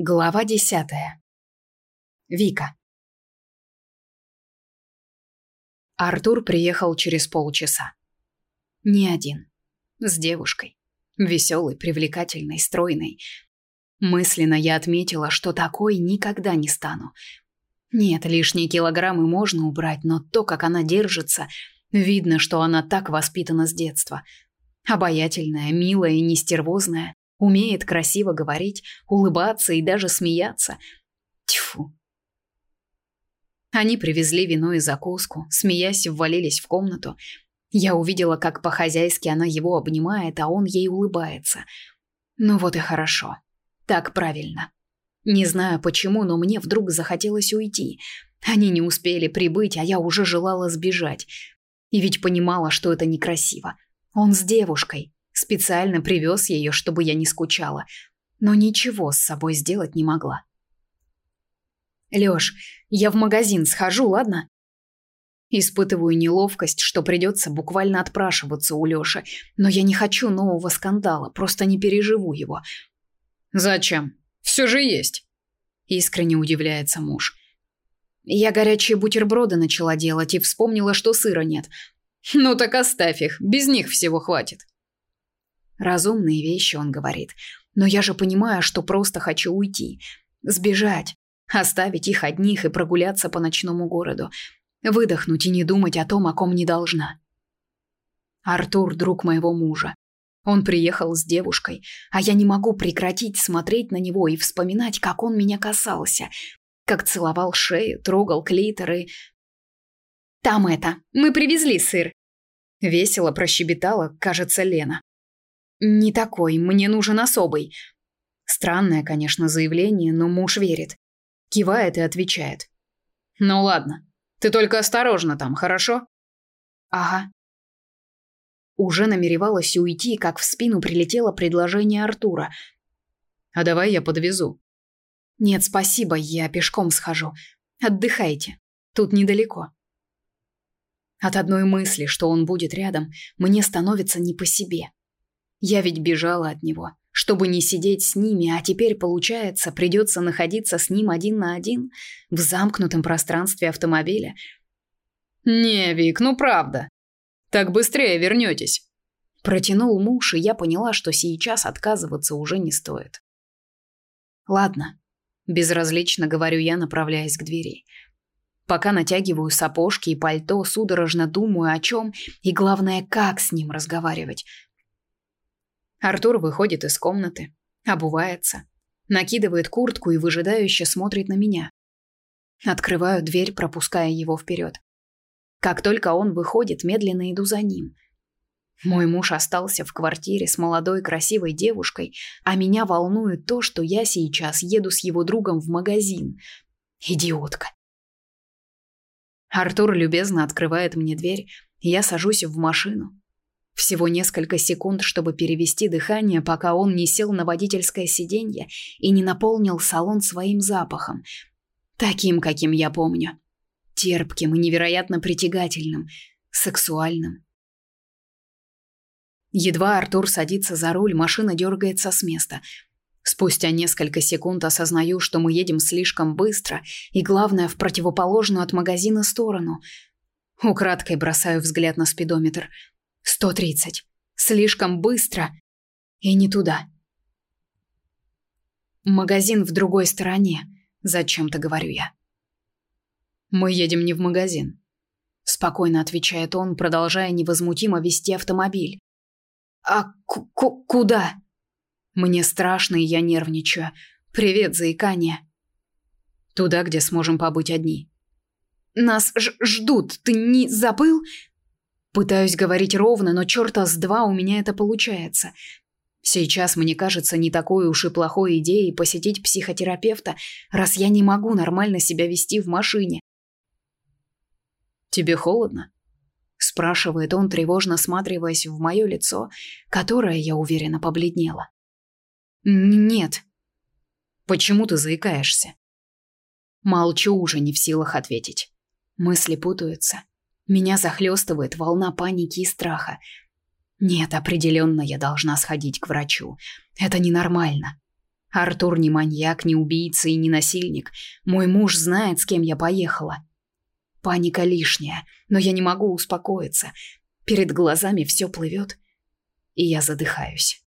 Глава десятая. Вика. Артур приехал через полчаса. Не один. С девушкой. Веселой, привлекательной, стройной. Мысленно я отметила, что такой никогда не стану. Нет, лишние килограммы можно убрать, но то, как она держится, видно, что она так воспитана с детства. Обаятельная, милая и нестервозная умеет красиво говорить, улыбаться и даже смеяться. Тьфу. Они привезли вино и закуску, смеясь, ввалились в комнату. Я увидела, как по-хозяйски она его обнимает, а он ей улыбается. Ну вот и хорошо. Так правильно. Не знаю почему, но мне вдруг захотелось уйти. Они не успели прибыть, а я уже желала сбежать. И ведь понимала, что это некрасиво. Он с девушкой, специально привез ее, чтобы я не скучала, но ничего с собой сделать не могла. «Лёш, я в магазин схожу, ладно?» Испытываю неловкость, что придется буквально отпрашиваться у Лёши, но я не хочу нового скандала, просто не переживу его. «Зачем? Все же есть!» Искренне удивляется муж. Я горячие бутерброды начала делать и вспомнила, что сыра нет. «Ну так оставь их, без них всего хватит», Разумные вещи, он говорит. Но я же понимаю, что просто хочу уйти. Сбежать. Оставить их одних и прогуляться по ночному городу. Выдохнуть и не думать о том, о ком не должна. Артур – друг моего мужа. Он приехал с девушкой, а я не могу прекратить смотреть на него и вспоминать, как он меня касался, как целовал шею, трогал клитор и... «Там это, мы привезли сыр!» Весело прощебетала, кажется, Лена. «Не такой, мне нужен особый». Странное, конечно, заявление, но муж верит. Кивает и отвечает. «Ну ладно, ты только осторожно там, хорошо?» «Ага». Уже намеревалась уйти, как в спину прилетело предложение Артура. «А давай я подвезу». «Нет, спасибо, я пешком схожу. Отдыхайте, тут недалеко». От одной мысли, что он будет рядом, мне становится не по себе. Я ведь бежала от него, чтобы не сидеть с ними, а теперь, получается, придется находиться с ним один на один в замкнутом пространстве автомобиля. «Не, Вик, ну правда. Так быстрее вернетесь». Протянул муж, и я поняла, что сейчас отказываться уже не стоит. «Ладно», – безразлично говорю я, направляясь к двери. Пока натягиваю сапожки и пальто, судорожно думаю о чем и, главное, как с ним разговаривать – Артур выходит из комнаты, обувается, накидывает куртку и выжидающе смотрит на меня. Открываю дверь, пропуская его вперед. Как только он выходит, медленно иду за ним. Мой муж остался в квартире с молодой красивой девушкой, а меня волнует то, что я сейчас еду с его другом в магазин. Идиотка. Артур любезно открывает мне дверь, и я сажусь в машину. Всего несколько секунд, чтобы перевести дыхание, пока он не сел на водительское сиденье и не наполнил салон своим запахом. Таким, каким я помню. Терпким и невероятно притягательным. Сексуальным. Едва Артур садится за руль, машина дергается с места. Спустя несколько секунд осознаю, что мы едем слишком быстро и, главное, в противоположную от магазина сторону. Украдкой бросаю взгляд на спидометр – 130. Слишком быстро и не туда. Магазин в другой стороне, зачем-то говорю я. Мы едем не в магазин, спокойно отвечает он, продолжая невозмутимо вести автомобиль. А к -к куда? Мне страшно, и я нервничаю. Привет, заикание. Туда, где сможем побыть одни. Нас ж ждут. Ты не забыл? Пытаюсь говорить ровно, но черта с два у меня это получается. Сейчас мне кажется не такой уж и плохой идеей посетить психотерапевта, раз я не могу нормально себя вести в машине. «Тебе холодно?» – спрашивает он, тревожно сматриваясь в мое лицо, которое, я уверена, побледнело. «Нет». «Почему ты заикаешься?» Молчу уже не в силах ответить. Мысли путаются. Меня захлестывает волна паники и страха. Нет, определенно я должна сходить к врачу. Это ненормально. Артур не маньяк, не убийца и не насильник. Мой муж знает, с кем я поехала. Паника лишняя, но я не могу успокоиться. Перед глазами все плывет, и я задыхаюсь.